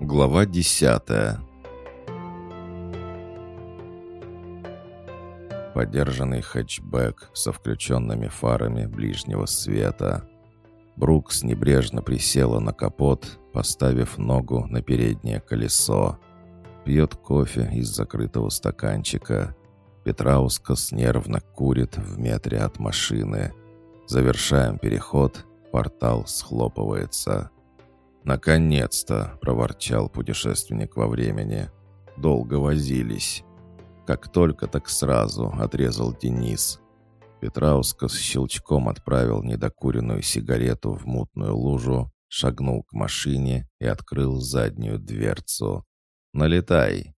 Глава десятая Подержанный хэтчбэк со включенными фарами ближнего света. Брукс небрежно присела на капот, поставив ногу на переднее колесо. Пьет кофе из закрытого стаканчика. Петраускас нервно курит в метре от машины. Завершаем переход, портал схлопывается. «Наконец-то!» — проворчал путешественник во времени. «Долго возились». «Как только, так сразу», — отрезал Денис. Петраускас щелчком отправил недокуренную сигарету в мутную лужу, шагнул к машине и открыл заднюю дверцу. «Налетай!»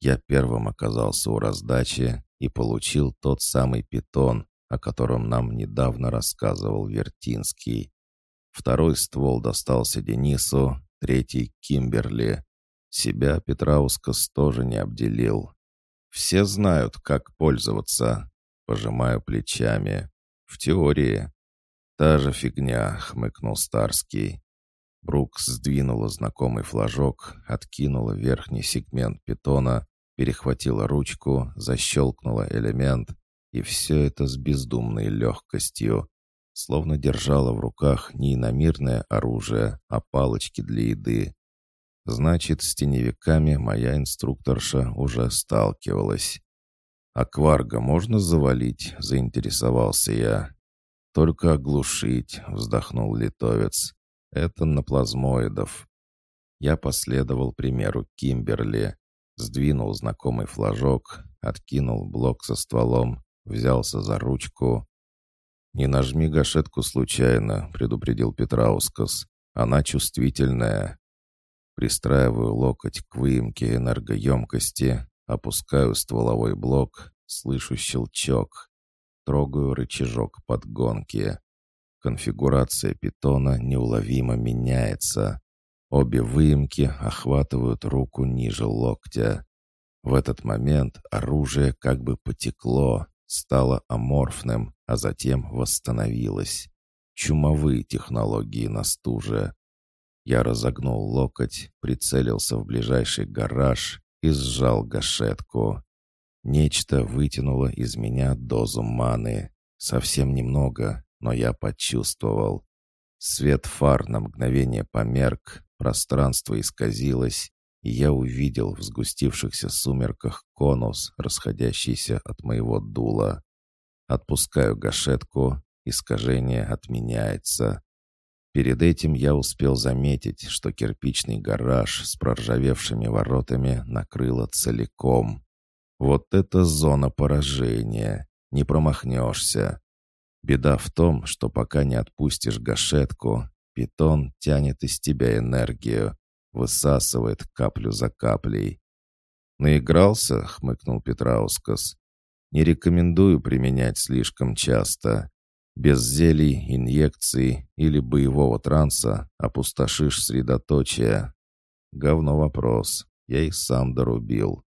Я первым оказался у раздачи и получил тот самый питон, о котором нам недавно рассказывал Вертинский. Второй ствол достался Денису, третий — Кимберли. Себя Петраускас тоже не обделил. Все знают, как пользоваться. Пожимаю плечами. В теории. Та же фигня, хмыкнул Старский. Брукс сдвинула знакомый флажок, откинула верхний сегмент питона, перехватила ручку, защелкнула элемент, и все это с бездумной легкостью, словно держала в руках не иномирное оружие, а палочки для еды. Значит, с теневиками моя инструкторша уже сталкивалась. «А кварга можно завалить?» — заинтересовался я. «Только оглушить», — вздохнул литовец. «Это на плазмоидов». Я последовал примеру Кимберли, сдвинул знакомый флажок, откинул блок со стволом, взялся за ручку. «Не нажми гашетку случайно», — предупредил Петраускас. «Она чувствительная». Пристраиваю локоть к выемке энергоемкости, опускаю стволовой блок, слышу щелчок. Трогаю рычажок подгонки. Конфигурация питона неуловимо меняется. Обе выемки охватывают руку ниже локтя. В этот момент оружие как бы потекло, стало аморфным, а затем восстановилось. Чумовые технологии на стуже. Я разогнул локоть, прицелился в ближайший гараж и сжал гашетку. Нечто вытянуло из меня дозу маны. Совсем немного, но я почувствовал. Свет фар на мгновение померк, пространство исказилось, и я увидел в сгустившихся сумерках конус, расходящийся от моего дула. Отпускаю гашетку, искажение отменяется. Перед этим я успел заметить, что кирпичный гараж с проржавевшими воротами накрыло целиком. Вот это зона поражения. Не промахнешься. Беда в том, что пока не отпустишь гашетку, питон тянет из тебя энергию, высасывает каплю за каплей. «Наигрался?» — хмыкнул Петраускас. «Не рекомендую применять слишком часто. Без зелий, инъекций или боевого транса опустошишь средоточие. Говно вопрос. Я и сам дорубил.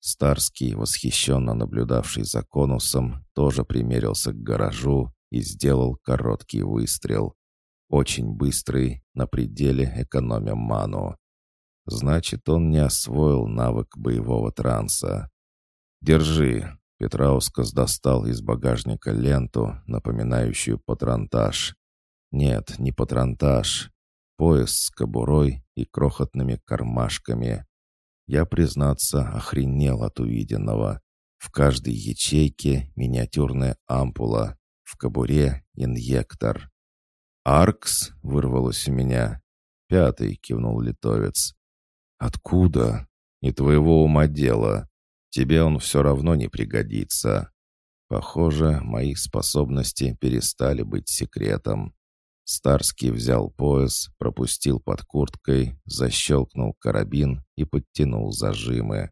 Старский, восхищенно наблюдавший за конусом, тоже примерился к гаражу и сделал короткий выстрел. Очень быстрый, на пределе экономя ману. Значит, он не освоил навык боевого транса. «Держи», Петраускас достал из багажника ленту, напоминающую патронтаж. Нет, не патронтаж. Пояс с кобурой и крохотными кармашками. Я, признаться, охренел от увиденного. В каждой ячейке миниатюрная ампула, в кобуре инъектор. «Аркс?» — вырвалось у меня. «Пятый», — кивнул литовец. «Откуда?» «Не твоего ума дело. Тебе он все равно не пригодится. Похоже, мои способности перестали быть секретом. Старский взял пояс, пропустил под курткой, защелкнул карабин и подтянул зажимы.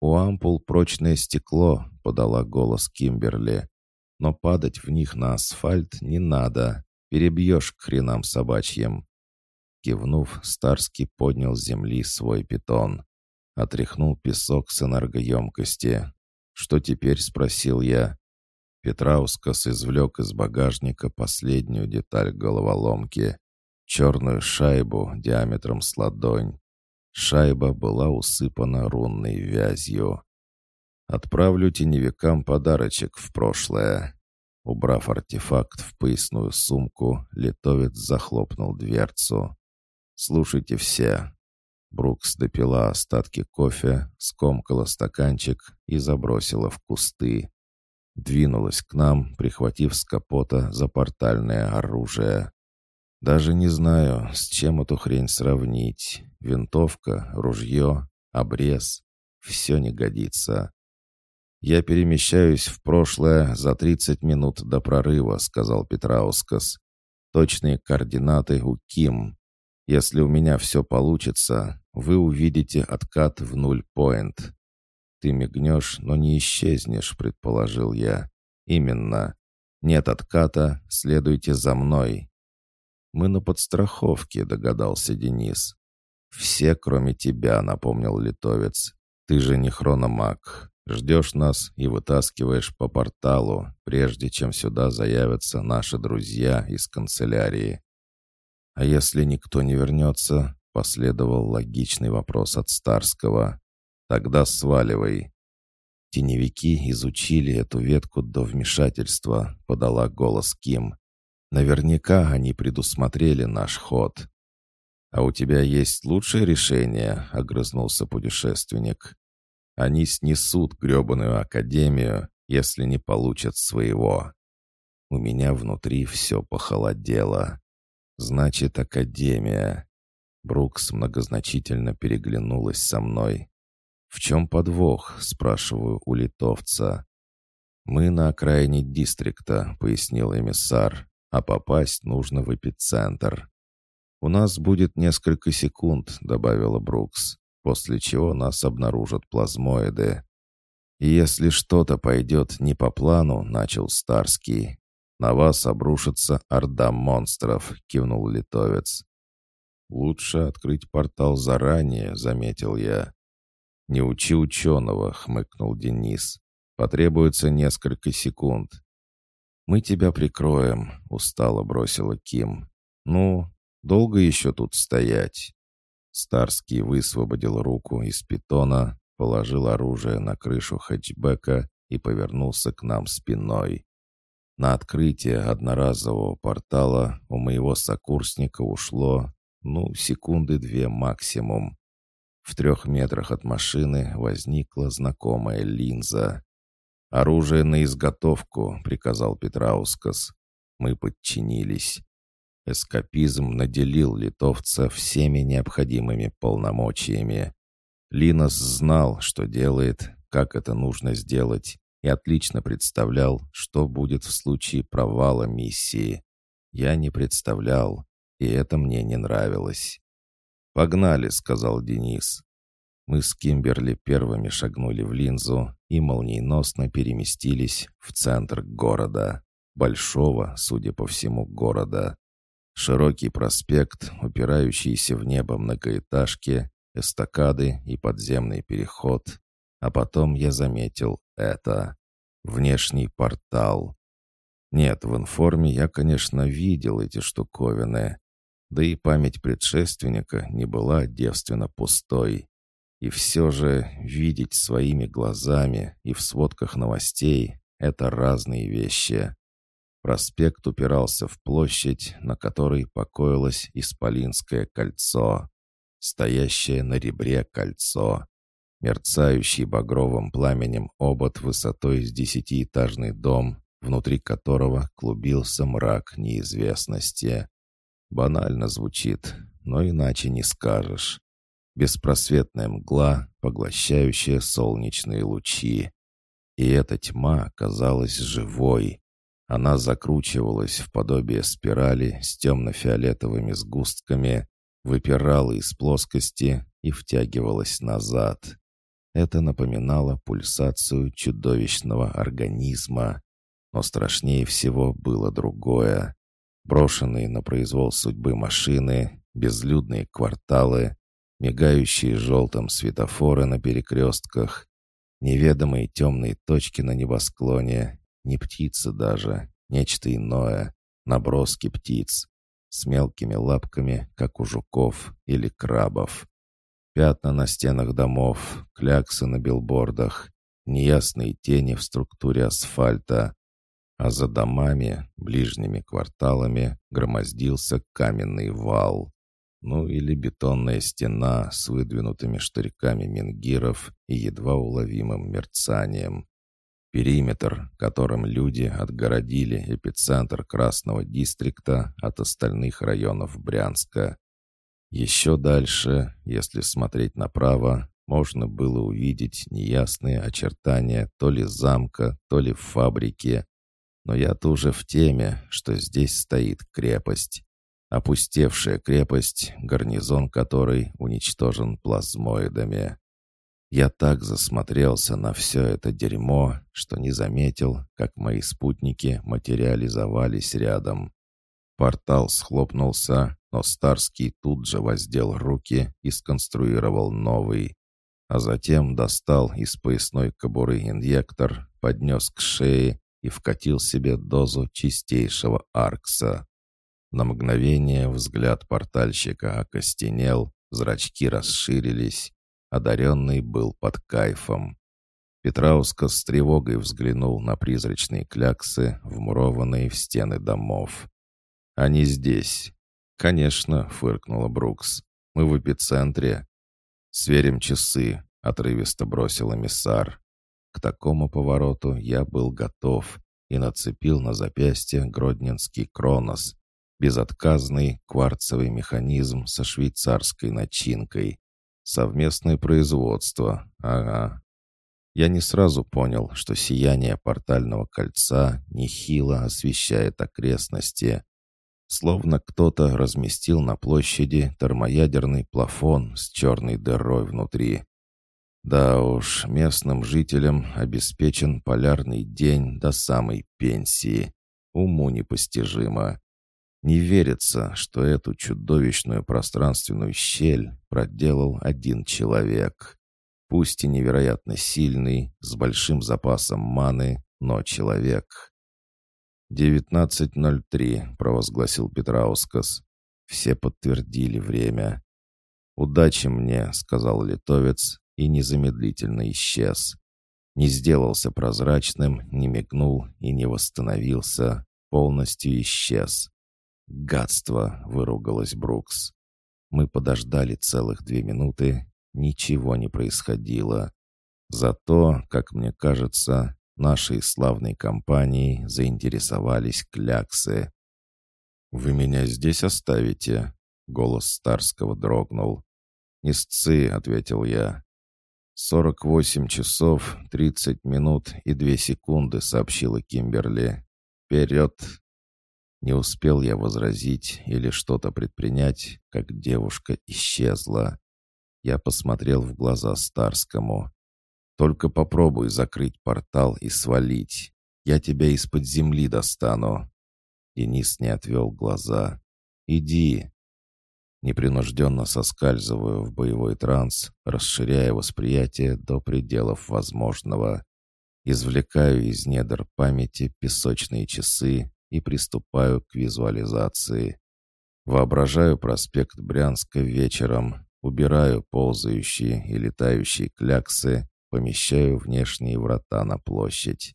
«У ампул прочное стекло», — подала голос Кимберли. «Но падать в них на асфальт не надо. Перебьешь к хренам собачьим». Кивнув, Старский поднял с земли свой питон. Отряхнул песок с энергоемкости. «Что теперь?» — спросил я. Петраускас извлек из багажника последнюю деталь головоломки. Черную шайбу диаметром с ладонь. Шайба была усыпана рунной вязью. «Отправлю теневикам подарочек в прошлое». Убрав артефакт в поясную сумку, литовец захлопнул дверцу. «Слушайте все». Брукс допила остатки кофе, скомкала стаканчик и забросила в кусты. Двинулась к нам, прихватив с капота запортальное оружие. Даже не знаю, с чем эту хрень сравнить. Винтовка, ружье, обрез. Все не годится. «Я перемещаюсь в прошлое за 30 минут до прорыва», — сказал Петраускас. «Точные координаты у Ким. Если у меня все получится, вы увидите откат в нуль-поинт. Ты мигнешь, но не исчезнешь», — предположил я. «Именно. Нет отката, следуйте за мной. «Мы на подстраховке», — догадался Денис. «Все, кроме тебя», — напомнил литовец. «Ты же не хрономаг. Ждешь нас и вытаскиваешь по порталу, прежде чем сюда заявятся наши друзья из канцелярии». «А если никто не вернется?» — последовал логичный вопрос от Старского. «Тогда сваливай». Теневики изучили эту ветку до вмешательства, подала голос Ким. Наверняка они предусмотрели наш ход. «А у тебя есть лучшее решение?» — огрызнулся путешественник. «Они снесут гребаную академию, если не получат своего». У меня внутри все похолодело. «Значит, академия». Брукс многозначительно переглянулась со мной. «В чем подвох?» — спрашиваю у литовца. «Мы на окраине дистрикта», — пояснил эмиссар а попасть нужно в эпицентр. «У нас будет несколько секунд», — добавила Брукс, «после чего нас обнаружат плазмоиды». «И если что-то пойдет не по плану», — начал Старский. «На вас обрушится орда монстров», — кивнул литовец. «Лучше открыть портал заранее», — заметил я. «Не учи ученого», — хмыкнул Денис. «Потребуется несколько секунд. «Мы тебя прикроем», — устало бросила Ким. «Ну, долго еще тут стоять?» Старский высвободил руку из питона, положил оружие на крышу хэтчбека и повернулся к нам спиной. На открытие одноразового портала у моего сокурсника ушло, ну, секунды две максимум. В трех метрах от машины возникла знакомая линза. «Оружие на изготовку», — приказал Петраускас. Мы подчинились. Эскапизм наделил литовца всеми необходимыми полномочиями. Линос знал, что делает, как это нужно сделать, и отлично представлял, что будет в случае провала миссии. Я не представлял, и это мне не нравилось. «Погнали», — сказал Денис. Мы с Кимберли первыми шагнули в линзу и молниеносно переместились в центр города. Большого, судя по всему, города. Широкий проспект, упирающийся в небо многоэтажки, эстакады и подземный переход. А потом я заметил это. Внешний портал. Нет, в информе я, конечно, видел эти штуковины. Да и память предшественника не была девственно пустой. И все же видеть своими глазами и в сводках новостей — это разные вещи. Проспект упирался в площадь, на которой покоилось Исполинское кольцо. Стоящее на ребре кольцо. Мерцающий багровым пламенем обод высотой с десятиэтажный дом, внутри которого клубился мрак неизвестности. Банально звучит, но иначе не скажешь беспросветная мгла, поглощающая солнечные лучи. И эта тьма казалась живой. Она закручивалась в подобие спирали с темно-фиолетовыми сгустками, выпирала из плоскости и втягивалась назад. Это напоминало пульсацию чудовищного организма. Но страшнее всего было другое. Брошенные на произвол судьбы машины, безлюдные кварталы, мигающие желтым светофоры на перекрестках, неведомые темные точки на небосклоне, не птицы даже, нечто иное, наброски птиц, с мелкими лапками, как у жуков или крабов. Пятна на стенах домов, кляксы на билбордах, неясные тени в структуре асфальта. А за домами, ближними кварталами, громоздился каменный вал. Ну или бетонная стена с выдвинутыми штырьками менгиров и едва уловимым мерцанием. Периметр, которым люди отгородили эпицентр Красного Дистрикта от остальных районов Брянска. Еще дальше, если смотреть направо, можно было увидеть неясные очертания то ли замка, то ли фабрики. Но я-то уже в теме, что здесь стоит крепость. Опустевшая крепость, гарнизон которой уничтожен плазмоидами. Я так засмотрелся на все это дерьмо, что не заметил, как мои спутники материализовались рядом. Портал схлопнулся, но Старский тут же воздел руки и сконструировал новый. А затем достал из поясной кобуры инъектор, поднес к шее и вкатил себе дозу чистейшего аркса. На мгновение взгляд портальщика окостенел, зрачки расширились, Одаренный был под кайфом. Петраускас с тревогой взглянул на призрачные кляксы, вмурованные в стены домов. «Они здесь». «Конечно», — фыркнула Брукс. «Мы в эпицентре». «Сверим часы», — отрывисто бросил эмиссар. К такому повороту я был готов и нацепил на запястье гродненский Кронос, безотказный кварцевый механизм со швейцарской начинкой. Совместное производство. Ага. Я не сразу понял, что сияние портального кольца нехило освещает окрестности. Словно кто-то разместил на площади термоядерный плафон с черной дырой внутри. Да уж, местным жителям обеспечен полярный день до самой пенсии. Уму непостижимо. Не верится, что эту чудовищную пространственную щель проделал один человек. Пусть и невероятно сильный, с большим запасом маны, но человек. «19.03», — провозгласил Петраускас. Все подтвердили время. «Удачи мне», — сказал литовец и незамедлительно исчез. Не сделался прозрачным, не мигнул и не восстановился, полностью исчез. «Гадство!» — выругалась Брукс. Мы подождали целых две минуты. Ничего не происходило. Зато, как мне кажется, нашей славной компанией заинтересовались кляксы. «Вы меня здесь оставите?» — голос Старского дрогнул. «Несцы», — ответил я. «Сорок восемь часов, тридцать минут и две секунды», — сообщила Кимберли. «Вперед!» Не успел я возразить или что-то предпринять, как девушка исчезла. Я посмотрел в глаза Старскому. «Только попробуй закрыть портал и свалить. Я тебя из-под земли достану». Денис не отвел глаза. «Иди». Непринужденно соскальзываю в боевой транс, расширяя восприятие до пределов возможного. Извлекаю из недр памяти песочные часы и приступаю к визуализации. Воображаю проспект Брянска вечером, убираю ползающие и летающие кляксы, помещаю внешние врата на площадь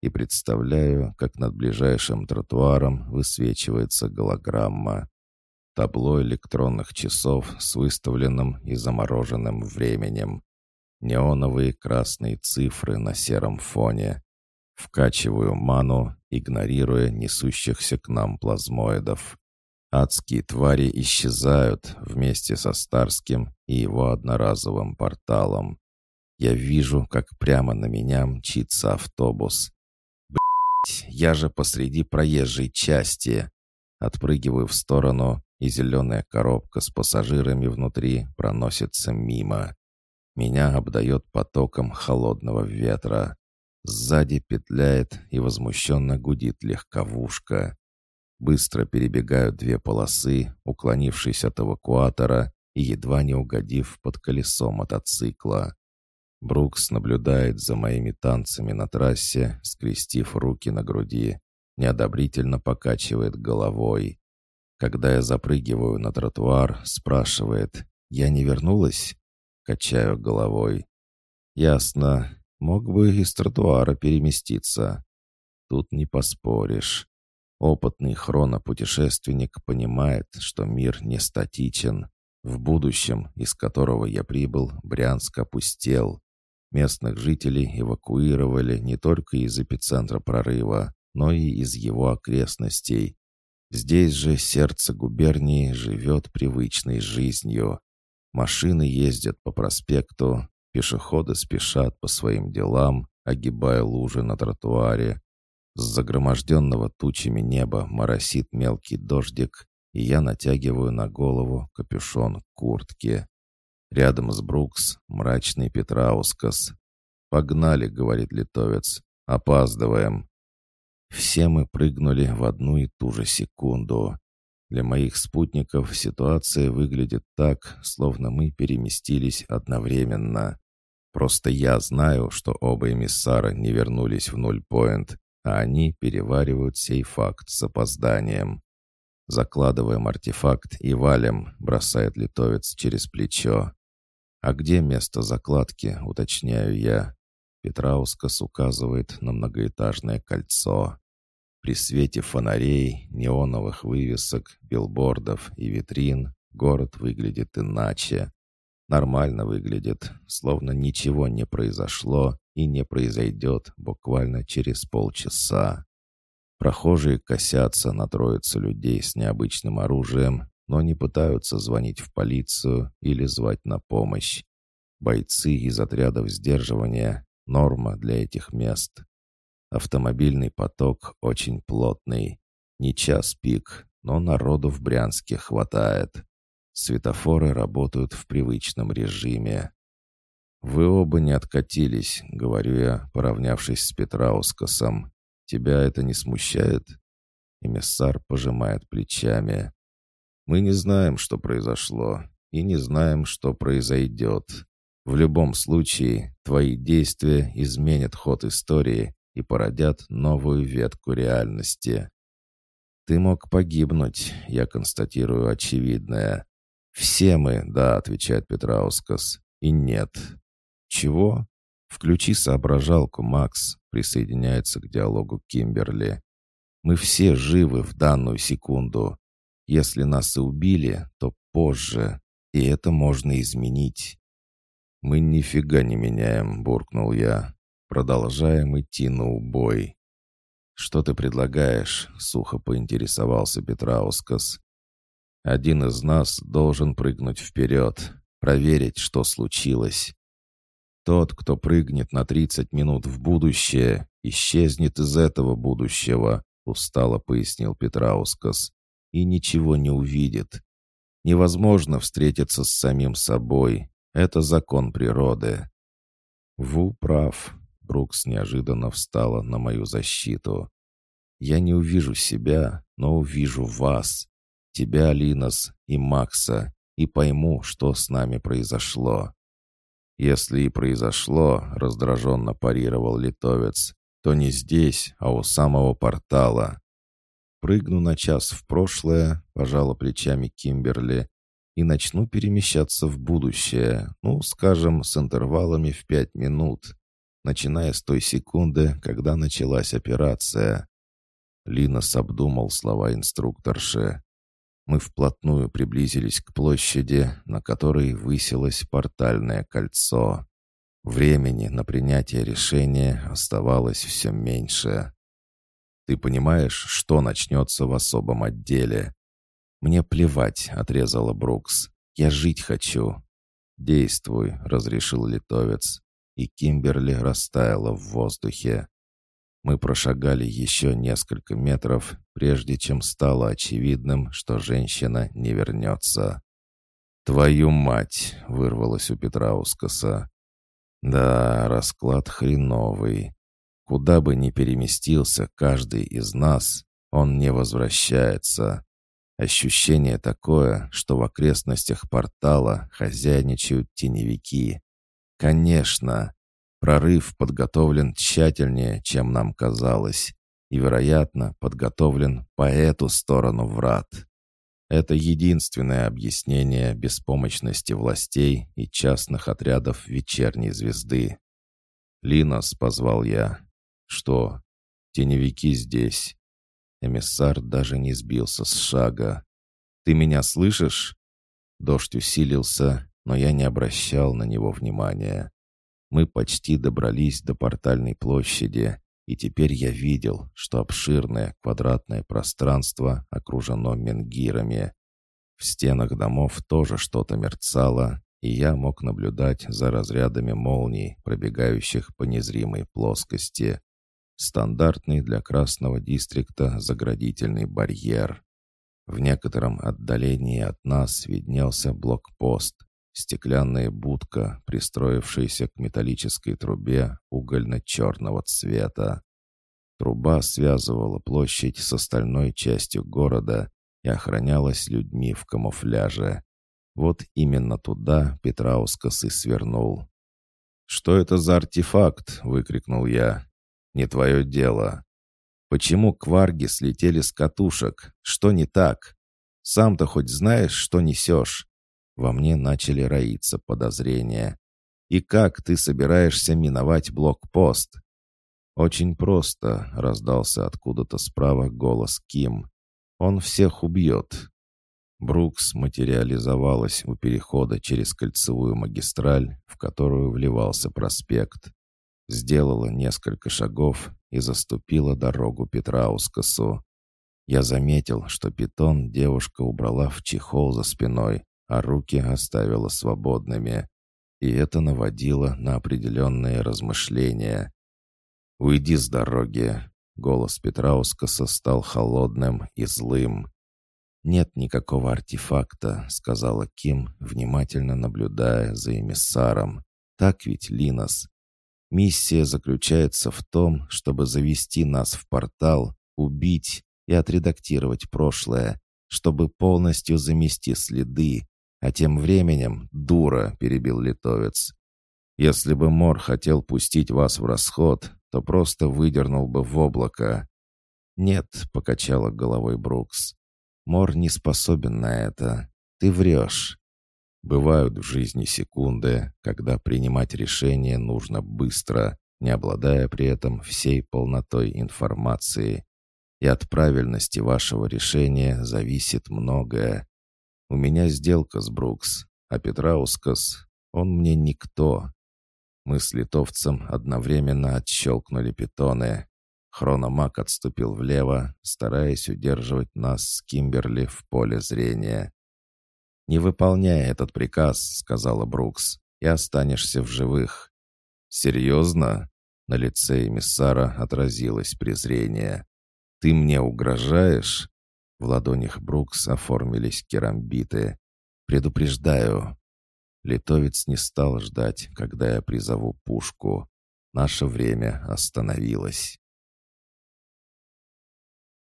и представляю, как над ближайшим тротуаром высвечивается голограмма. Табло электронных часов с выставленным и замороженным временем. Неоновые красные цифры на сером фоне. Вкачиваю ману, игнорируя несущихся к нам плазмоидов. Адские твари исчезают вместе со Старским и его одноразовым порталом. Я вижу, как прямо на меня мчится автобус. Блять, я же посреди проезжей части. Отпрыгиваю в сторону, и зеленая коробка с пассажирами внутри проносится мимо. Меня обдает потоком холодного ветра. Сзади петляет и возмущенно гудит легковушка. Быстро перебегают две полосы, уклонившись от эвакуатора и едва не угодив под колесо мотоцикла. Брукс наблюдает за моими танцами на трассе, скрестив руки на груди, неодобрительно покачивает головой. Когда я запрыгиваю на тротуар, спрашивает, «Я не вернулась?» качаю головой. «Ясно. Мог бы из тротуара переместиться. Тут не поспоришь. Опытный хронопутешественник понимает, что мир не статичен. В будущем, из которого я прибыл, Брянск опустел. Местных жителей эвакуировали не только из эпицентра прорыва, но и из его окрестностей. Здесь же сердце губернии живет привычной жизнью. Машины ездят по проспекту, пешеходы спешат по своим делам, огибая лужи на тротуаре. С загроможденного тучами неба моросит мелкий дождик, и я натягиваю на голову капюшон куртки. Рядом с Брукс мрачный Петраускас. «Погнали», — говорит литовец. «Опаздываем». Все мы прыгнули в одну и ту же секунду. Для моих спутников ситуация выглядит так, словно мы переместились одновременно. Просто я знаю, что оба эмиссара не вернулись в нульпоинт, а они переваривают сей факт с опозданием. Закладываем артефакт и валим, бросает литовец через плечо. «А где место закладки?» — уточняю я. Петраускас указывает на многоэтажное кольцо. При свете фонарей, неоновых вывесок, билбордов и витрин город выглядит иначе. Нормально выглядит, словно ничего не произошло и не произойдет буквально через полчаса. Прохожие косятся на троицу людей с необычным оружием, но не пытаются звонить в полицию или звать на помощь. Бойцы из отрядов сдерживания — норма для этих мест. Автомобильный поток очень плотный. Не час пик, но народу в Брянске хватает. Светофоры работают в привычном режиме. «Вы оба не откатились», — говорю я, поравнявшись с Петраускасом. «Тебя это не смущает?» Эмиссар пожимает плечами. Мы не знаем, что произошло, и не знаем, что произойдет. В любом случае, твои действия изменят ход истории и породят новую ветку реальности. Ты мог погибнуть, я констатирую очевидное. Все мы, да, отвечает Петраускас, и нет. Чего? Включи соображалку, Макс, присоединяется к диалогу Кимберли. Мы все живы в данную секунду. Если нас и убили, то позже, и это можно изменить. «Мы нифига не меняем», — буркнул я. «Продолжаем идти на убой». «Что ты предлагаешь?» — сухо поинтересовался Петраускас. «Один из нас должен прыгнуть вперед, проверить, что случилось. Тот, кто прыгнет на 30 минут в будущее, исчезнет из этого будущего», — устало пояснил Петраускас и ничего не увидит. Невозможно встретиться с самим собой. Это закон природы. Ву прав. Брукс неожиданно встала на мою защиту. Я не увижу себя, но увижу вас. Тебя, Линос, и Макса, и пойму, что с нами произошло. Если и произошло, раздраженно парировал литовец, то не здесь, а у самого портала. Прыгну на час в прошлое, пожала плечами Кимберли, и начну перемещаться в будущее, ну, скажем, с интервалами в пять минут, начиная с той секунды, когда началась операция. Линос обдумал слова инструкторши. Мы вплотную приблизились к площади, на которой высилось портальное кольцо. Времени на принятие решения оставалось все меньше. Ты понимаешь, что начнется в особом отделе?» «Мне плевать», — отрезала Брукс. «Я жить хочу». «Действуй», — разрешил литовец. И Кимберли растаяла в воздухе. Мы прошагали еще несколько метров, прежде чем стало очевидным, что женщина не вернется. «Твою мать!» — вырвалось у Петраускаса. «Да, расклад хреновый. Куда бы ни переместился каждый из нас, он не возвращается. Ощущение такое, что в окрестностях портала хозяйничают теневики. Конечно, прорыв подготовлен тщательнее, чем нам казалось, и, вероятно, подготовлен по эту сторону врат. Это единственное объяснение беспомощности властей и частных отрядов вечерней звезды. «Линос», — позвал я. «Что? Теневики здесь». Эмиссар даже не сбился с шага. «Ты меня слышишь?» Дождь усилился, но я не обращал на него внимания. Мы почти добрались до портальной площади, и теперь я видел, что обширное квадратное пространство окружено менгирами. В стенах домов тоже что-то мерцало, и я мог наблюдать за разрядами молний, пробегающих по незримой плоскости. Стандартный для Красного Дистрикта заградительный барьер. В некотором отдалении от нас виднелся блокпост, Стеклянная будка, пристроившаяся к металлической трубе угольно-черного цвета. Труба связывала площадь с остальной частью города и охранялась людьми в камуфляже. Вот именно туда Петраускас и свернул. «Что это за артефакт?» — выкрикнул я. «Не твое дело. Почему кварги слетели с катушек? Что не так? Сам-то хоть знаешь, что несешь?» Во мне начали роиться подозрения. «И как ты собираешься миновать блокпост?» «Очень просто», — раздался откуда-то справа голос Ким. «Он всех убьет». Брукс материализовалась у перехода через кольцевую магистраль, в которую вливался проспект. Сделала несколько шагов и заступила дорогу Петраускасу. Я заметил, что питон девушка убрала в чехол за спиной, а руки оставила свободными. И это наводило на определенные размышления. «Уйди с дороги!» Голос Петраускаса стал холодным и злым. «Нет никакого артефакта», — сказала Ким, внимательно наблюдая за эмиссаром. «Так ведь, Линос? Миссия заключается в том, чтобы завести нас в портал, убить и отредактировать прошлое, чтобы полностью замести следы, а тем временем, дура, перебил литовец. Если бы Мор хотел пустить вас в расход, то просто выдернул бы в облако. Нет, покачала головой Брукс. Мор не способен на это. Ты врешь. Бывают в жизни секунды, когда принимать решение нужно быстро, не обладая при этом всей полнотой информации. И от правильности вашего решения зависит многое. У меня сделка с Брукс, а Петраускас, он мне никто. Мы с литовцем одновременно отщелкнули питоны. Хрономак отступил влево, стараясь удерживать нас с Кимберли в поле зрения. «Не выполняй этот приказ», — сказала Брукс, — «и останешься в живых». «Серьезно?» — на лице эмиссара отразилось презрение. «Ты мне угрожаешь?» В ладонях Брукс оформились керамбиты. «Предупреждаю». Литовец не стал ждать, когда я призову пушку. Наше время остановилось.